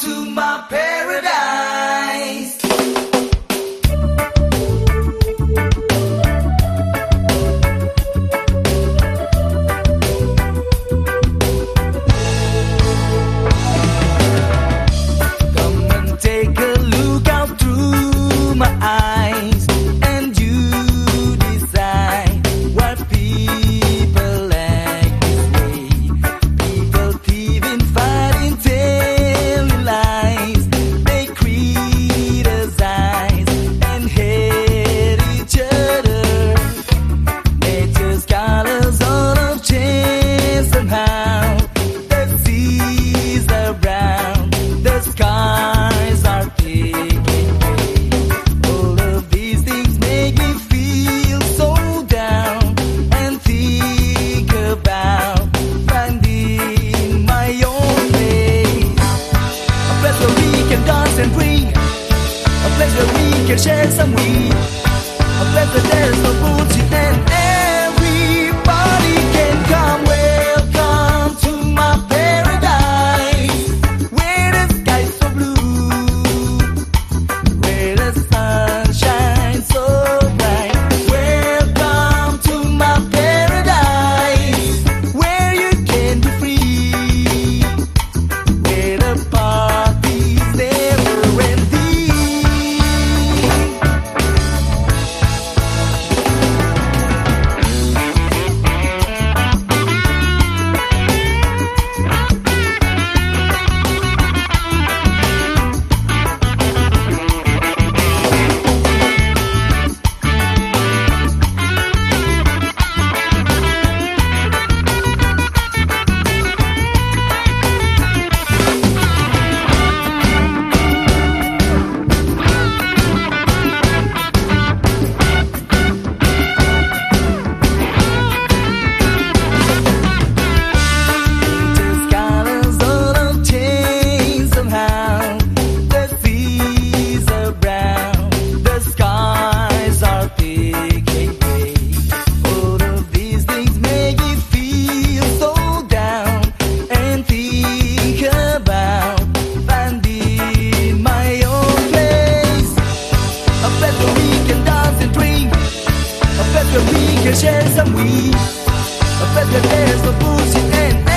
to my paradise. pleasure we can share some weed. A pleasure there's no booty and bet that we can dance and drink. I bet that we can share some weed. I bet that there's no bullshit and